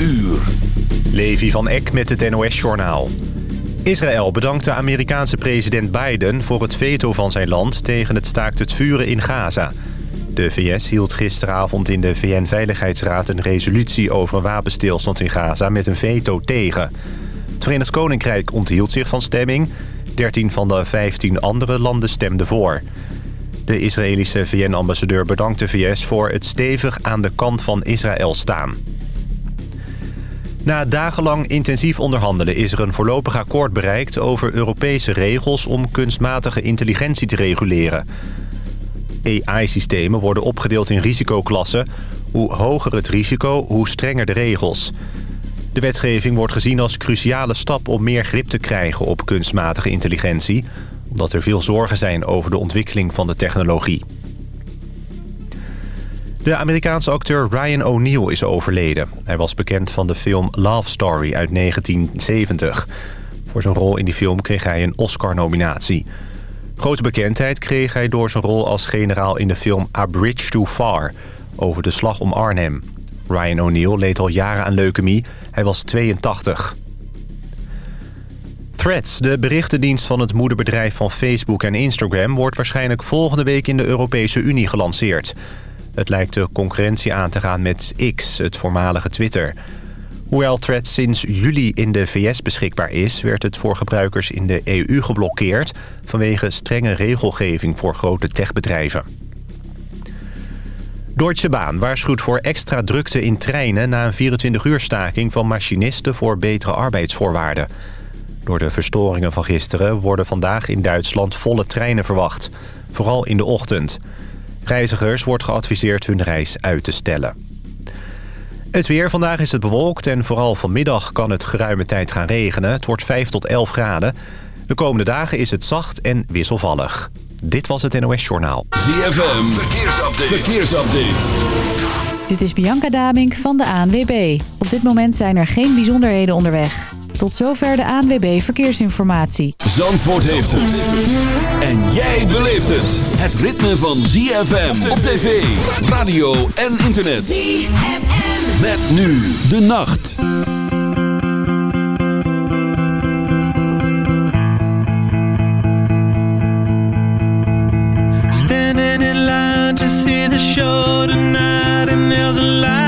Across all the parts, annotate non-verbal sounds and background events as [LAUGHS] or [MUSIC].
uur. Levi van Eck met het NOS-journaal. Israël bedankt de Amerikaanse president Biden voor het veto van zijn land... tegen het staakt het vuren in Gaza. De VS hield gisteravond in de VN-veiligheidsraad een resolutie... over wapenstilstand in Gaza met een veto tegen. Het Verenigd Koninkrijk onthield zich van stemming. 13 van de 15 andere landen stemden voor. De Israëlische VN-ambassadeur bedankt de VS voor het stevig aan de kant van Israël staan. Na dagenlang intensief onderhandelen is er een voorlopig akkoord bereikt... over Europese regels om kunstmatige intelligentie te reguleren. AI-systemen worden opgedeeld in risicoklassen. Hoe hoger het risico, hoe strenger de regels. De wetgeving wordt gezien als cruciale stap om meer grip te krijgen op kunstmatige intelligentie... omdat er veel zorgen zijn over de ontwikkeling van de technologie. De Amerikaanse acteur Ryan O'Neal is overleden. Hij was bekend van de film Love Story uit 1970. Voor zijn rol in die film kreeg hij een Oscar-nominatie. Grote bekendheid kreeg hij door zijn rol als generaal in de film A Bridge Too Far... over de slag om Arnhem. Ryan O'Neal leed al jaren aan leukemie. Hij was 82. Threads, de berichtendienst van het moederbedrijf van Facebook en Instagram... wordt waarschijnlijk volgende week in de Europese Unie gelanceerd... Het lijkt de concurrentie aan te gaan met X, het voormalige Twitter. Hoewel Threads sinds juli in de VS beschikbaar is... werd het voor gebruikers in de EU geblokkeerd... vanwege strenge regelgeving voor grote techbedrijven. Deutsche Bahn waarschuwt voor extra drukte in treinen... na een 24-uur staking van machinisten voor betere arbeidsvoorwaarden. Door de verstoringen van gisteren worden vandaag in Duitsland volle treinen verwacht. Vooral in de ochtend. Reizigers wordt geadviseerd hun reis uit te stellen. Het weer. Vandaag is het bewolkt en vooral vanmiddag kan het geruime tijd gaan regenen. Het wordt 5 tot 11 graden. De komende dagen is het zacht en wisselvallig. Dit was het NOS Journaal. ZFM. Verkeersupdate. Verkeersupdate. Dit is Bianca Damink van de ANWB. Op dit moment zijn er geen bijzonderheden onderweg. Tot zover de ANWB Verkeersinformatie. Zandvoort heeft het. En jij beleeft het. Het ritme van ZFM op tv, radio en internet. ZFM. Met nu de nacht. Standing in line to see the show tonight and there's a light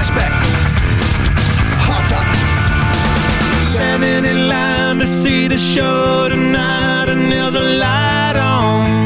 cashback, hot top, Standing in line to see the show tonight, and there's a light on.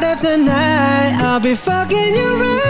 Night after night. I'll be fucking you right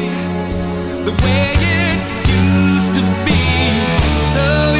the way it used to be. So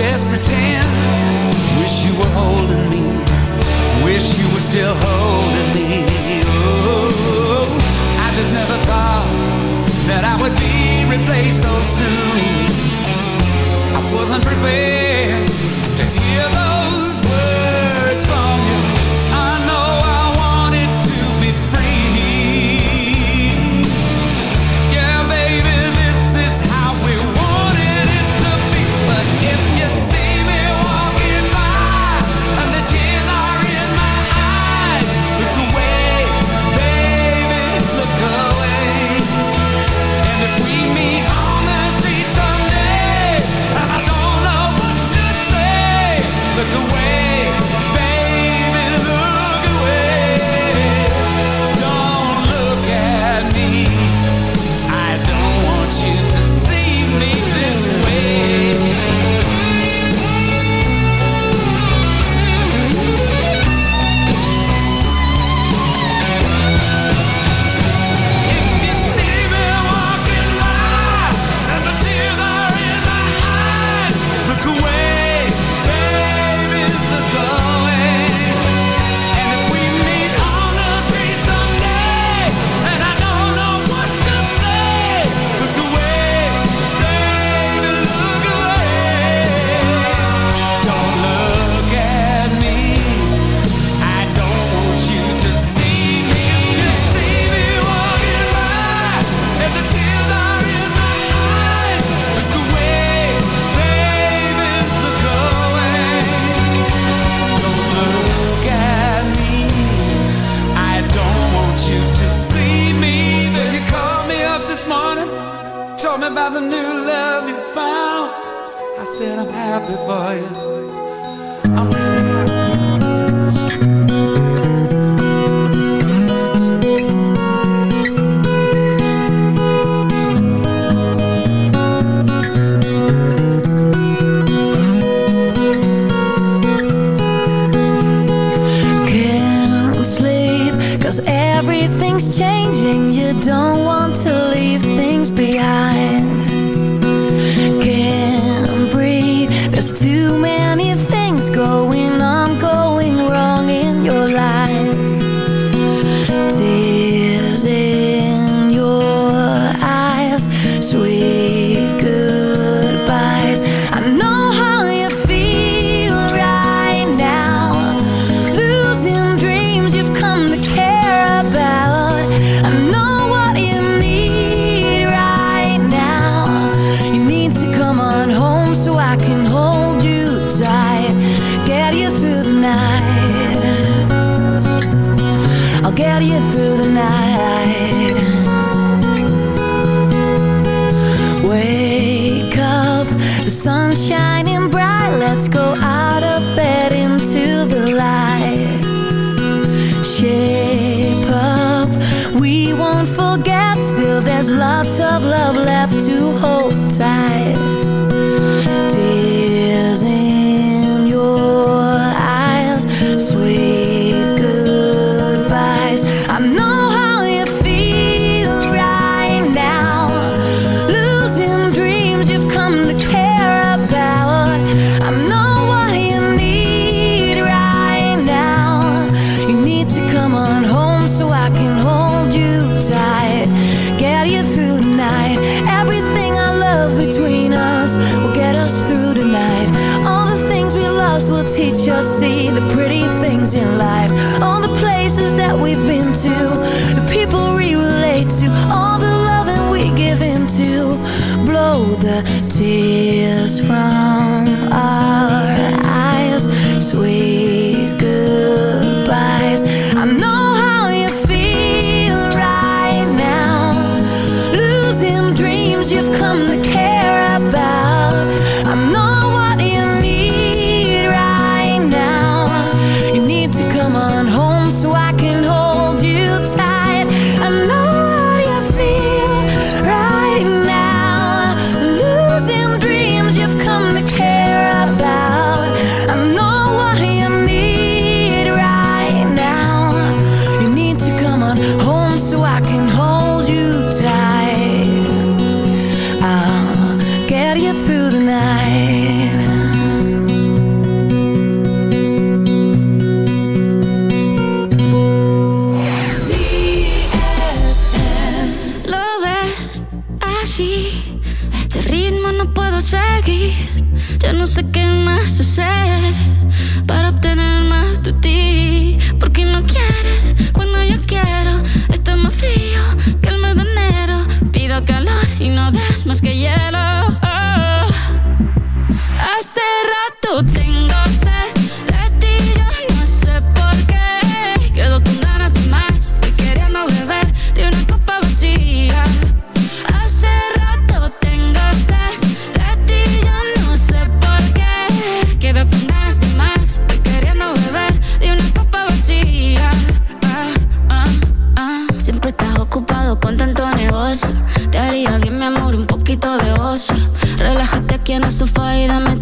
just pretend. Wish you were holding me. Wish you were still holding me. Oh, I just never thought that I would be replaced so soon. I wasn't prepared.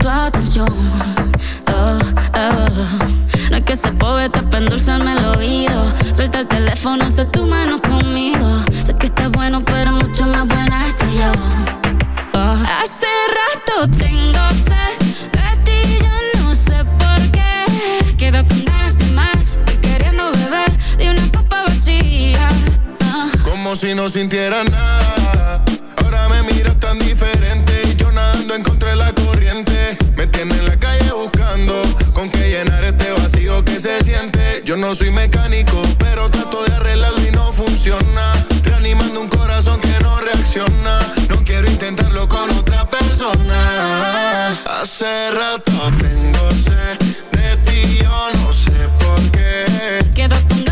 tu atención. Oh, oh. No es que se poeta para endulzarme el oído. Suelta el teléfono, usa tu mano conmigo. Sé que estás bueno, pero mucho más buena estoy yo. Oh. Hace rato tengo sed de ti, yo no sé por qué. Quedo con ganas de más queriendo beber de una copa vacía. Oh. Como si no sintiera nada. Ahora me miras tan diferente no encontré la corriente. Me tiene en la calle buscando con qué llenar este vacío que se siente. Yo no soy mecánico, pero trato de arreglarlo y no funciona. Reanimando un corazón que no reacciona. No quiero intentarlo con otra persona. Hace rato tengo sed de ti, yo no sé por qué. Quedo con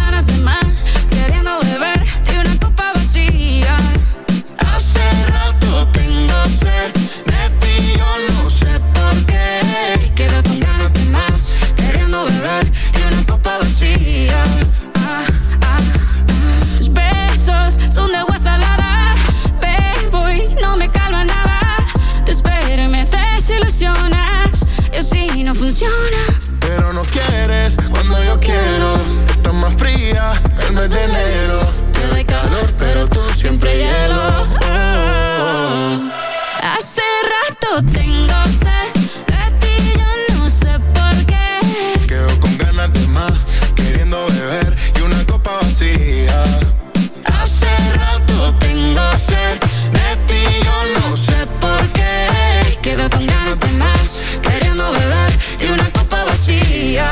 ser. De no sé por qué. Y quedo con ganas de más Queriendo beber y una copa vacía. Ah, ah, ah. Tus besos son de agua salada. Ven, voy, no me calma nada. Te espero y me desilusionas. Y así no funciona. Pero no quieres cuando yo quiero. Estás más fría el mes de enero. sé de ti, yo no sé por qué. Quedo con ganas de más, queriendo beber y una copa vacía.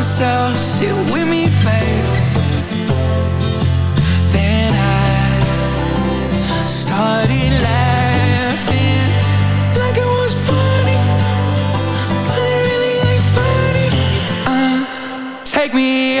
myself Sit with me, babe. Then I started laughing Like it was funny But it really ain't funny. Uh, Take me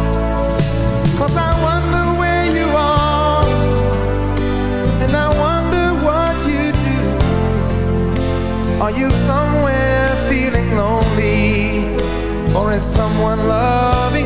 someone loving.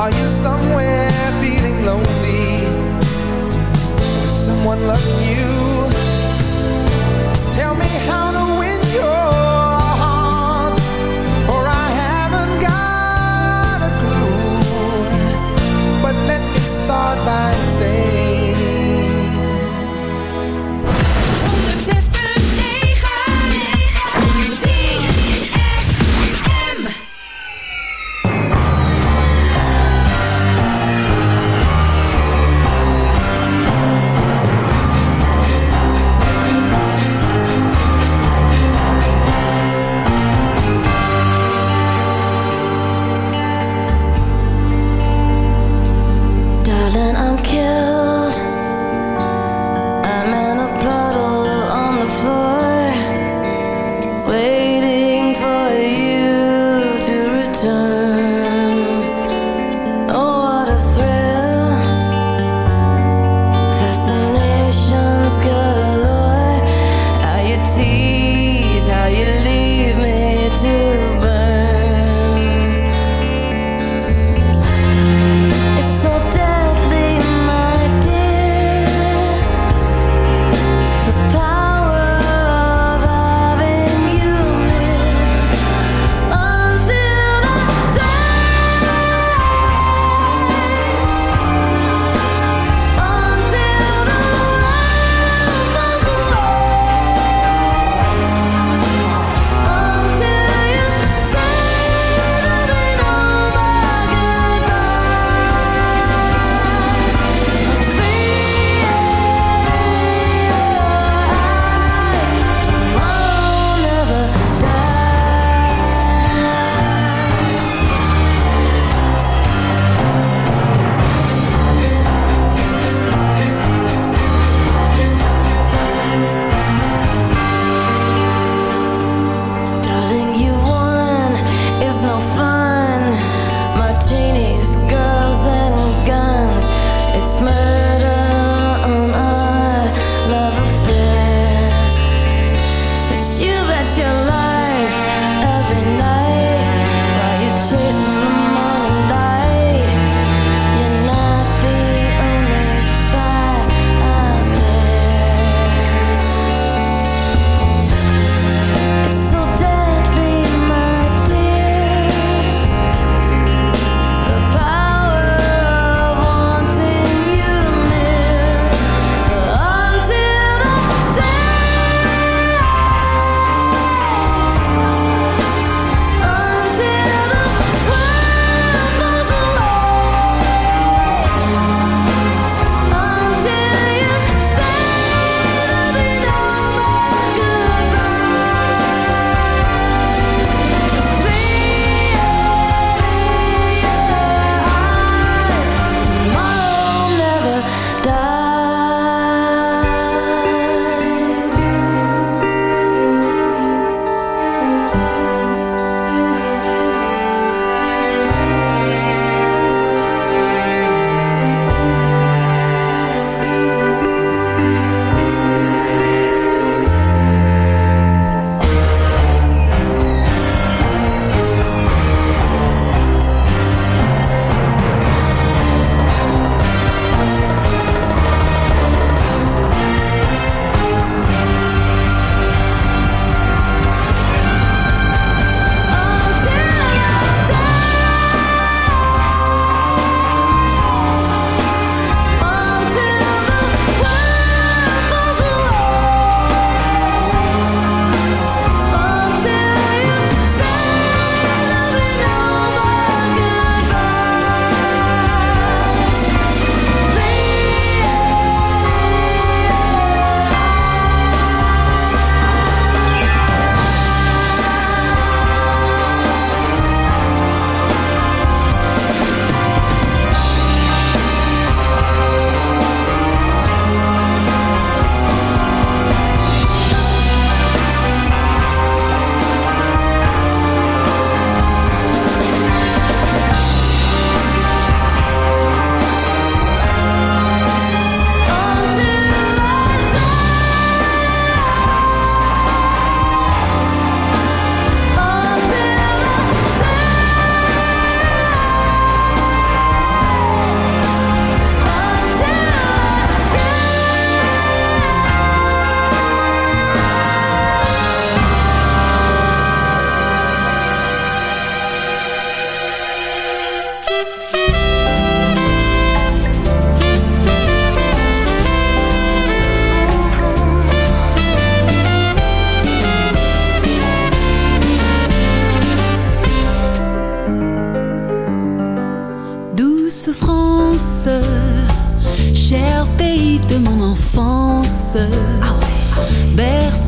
Are you?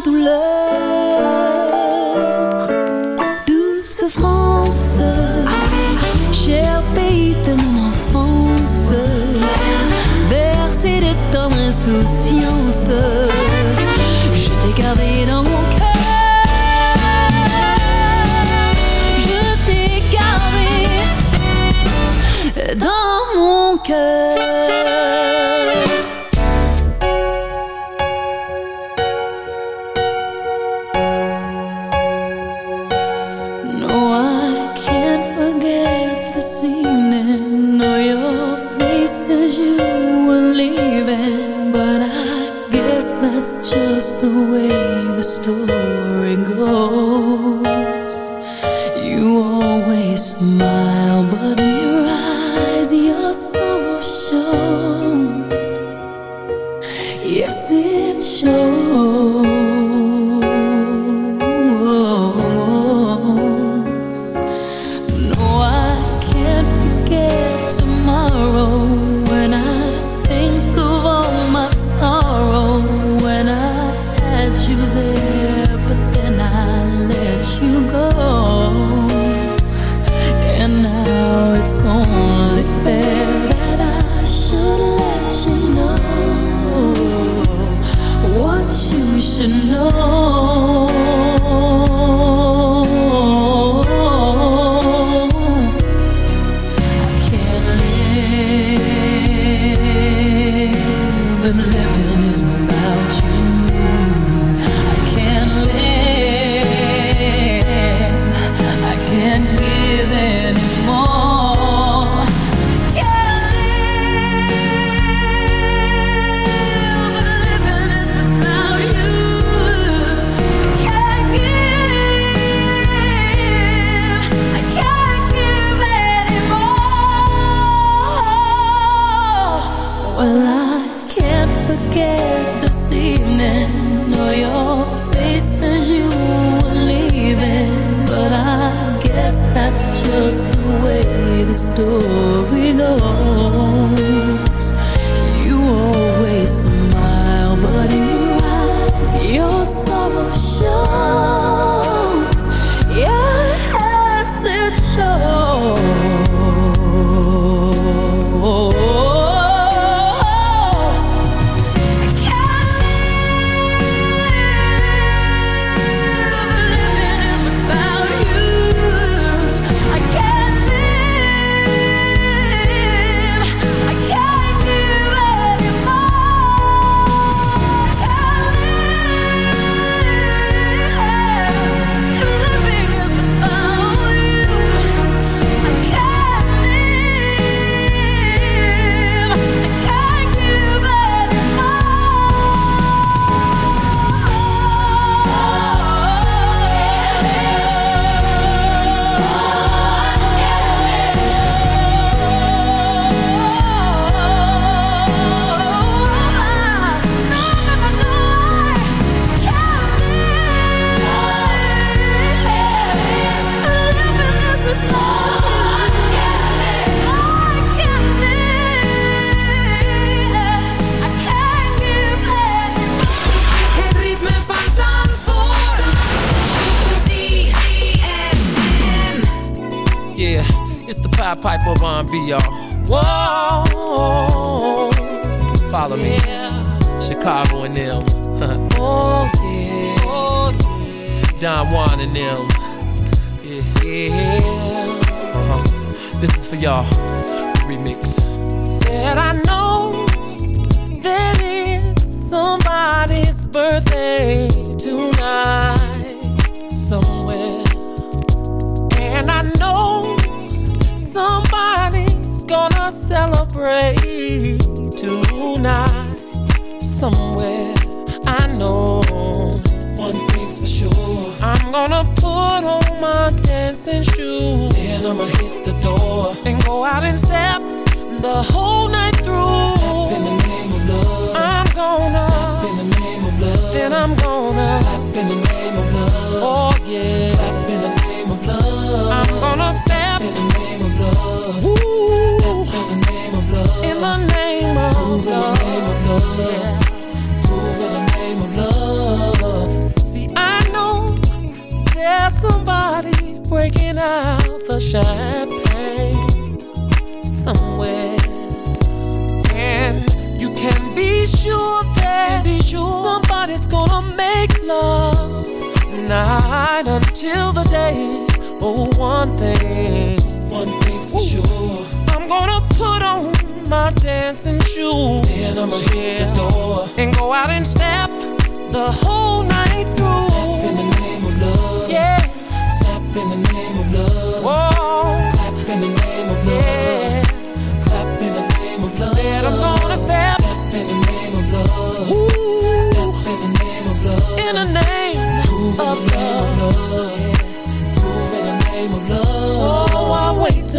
douleur. Douce France, cher pays de mon enfance, bercée de ton insouciance. way the story goes. Piper y'all. Whoa, follow me. Chicago and them. oh [LAUGHS] yeah. Oh yeah. Don Juan and them. Yeah. yeah. Uh-huh. This is for y'all. Remix. Said I know that it's somebody's birthday tonight somewhere, and I know somebody's gonna celebrate tonight somewhere. I know one thing's for sure. I'm gonna put on my dancing shoes. Then I'ma hit the door and go out and step the whole night through. Step in the name of love. I'm gonna step in the name of love. Then I'm gonna clap in the name of love. Oh yeah, clap in the name of love. I'm gonna step the name of Move love. The name of love. In the name of love. See, I know there's somebody breaking out the champagne somewhere. And you can be sure that be sure somebody's gonna make love night until the day. Oh, one thing, one thing's for sure. I'm gonna put on my dancing shoes. Then I'ma hit the door and go out and step the whole night through. Step in the name of love. Yeah. Step in the name of love. Whoa. Clap in the name of love. Yeah. Clap in the name of love. Said I'm gonna step. Step in the name of love. Ooh. Step in the name of love. In the name Prove of in the name love. of love. Yeah. Prove in the name of love.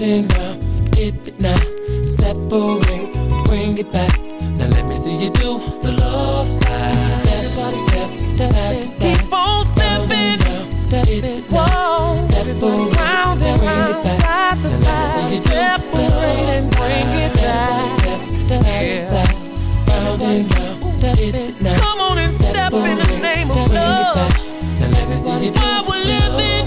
Round round. Dip it now, separate, bring it back. Now let me see you do the love slide. Step, step, step, side to side. Keep on stepping, stepping, whoa. Separate, round and round, side to side. Separate and bring it back. Step, step, side to side, round and round. Step it now. Come on and step in the name of love. Now let me see you do While we're living,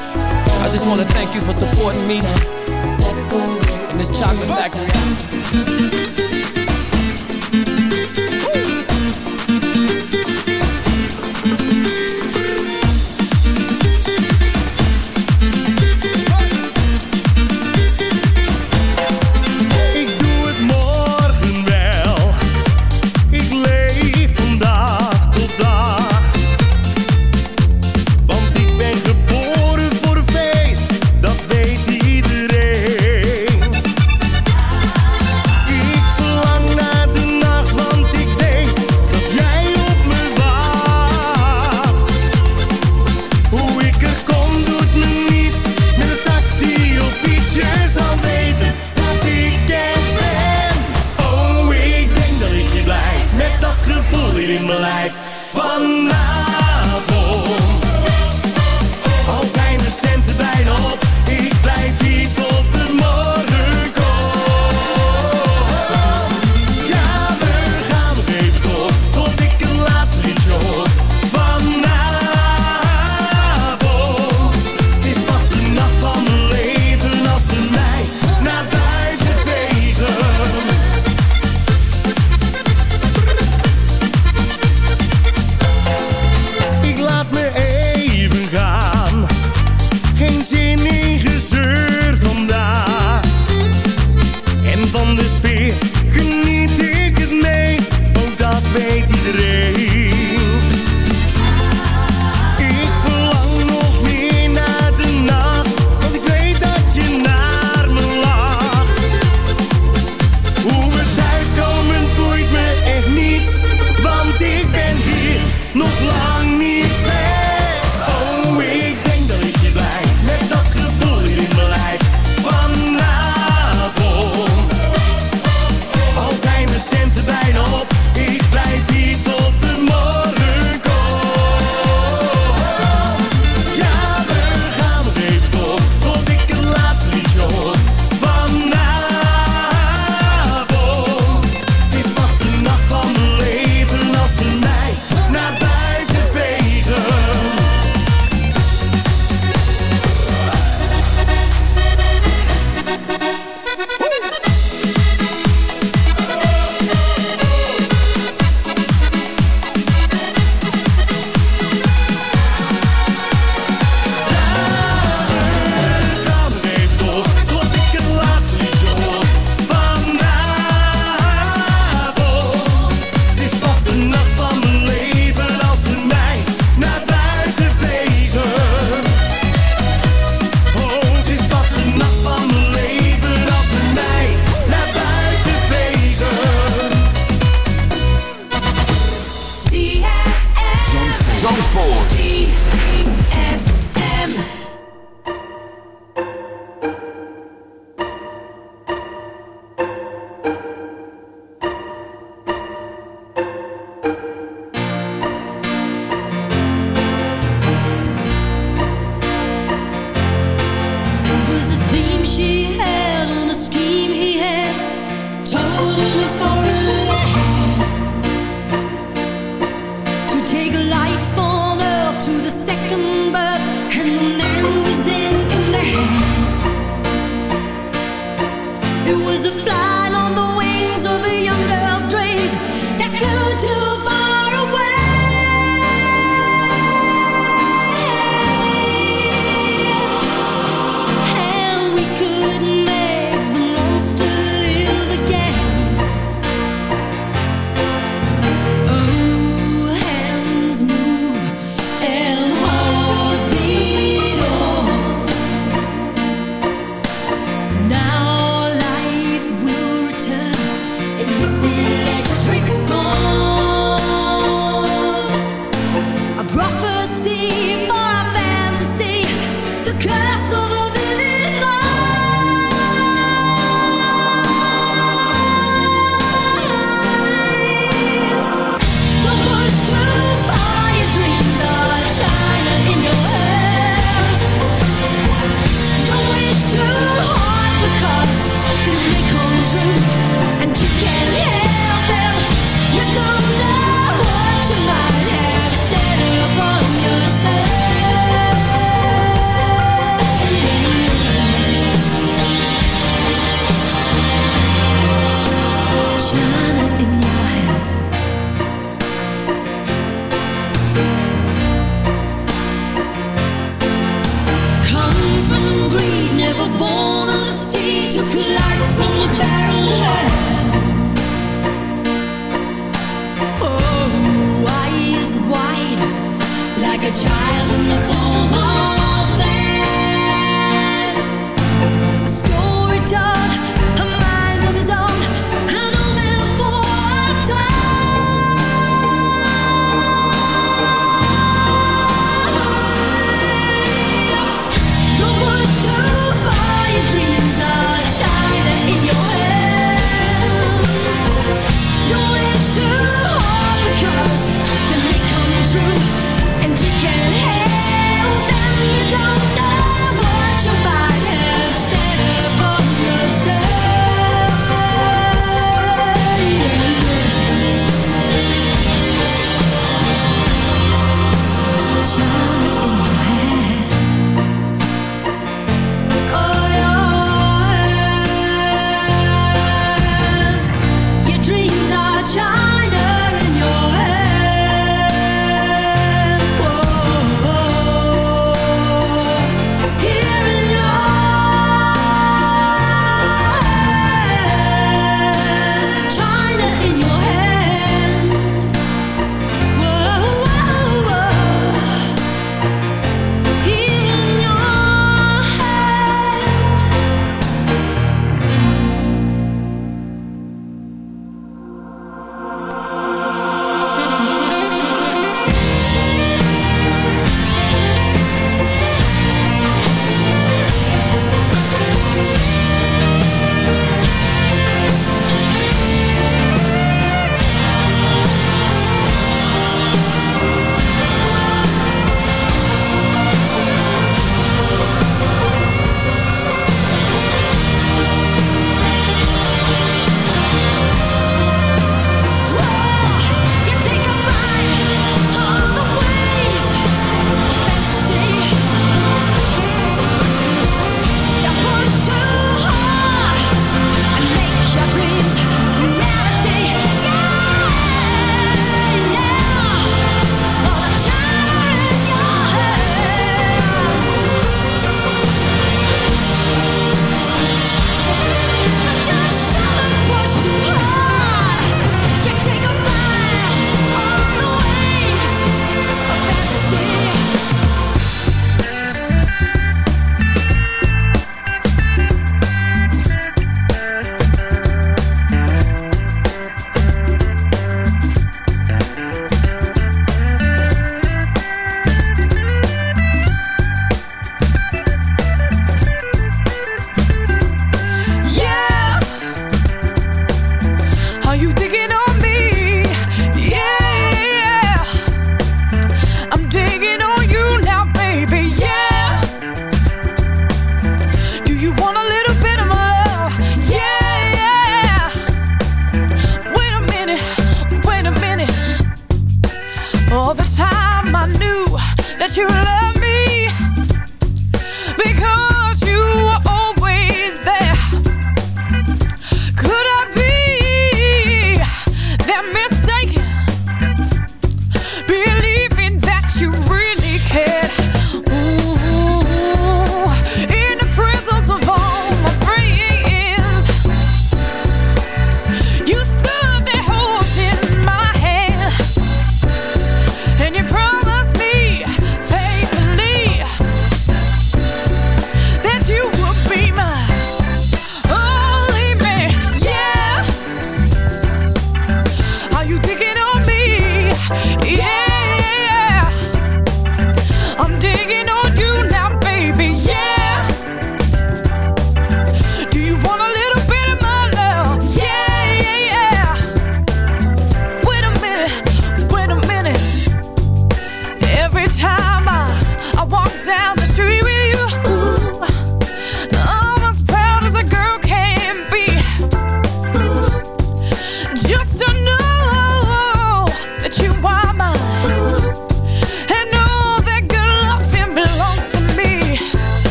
I just want to thank you for supporting me in this chocolate factory.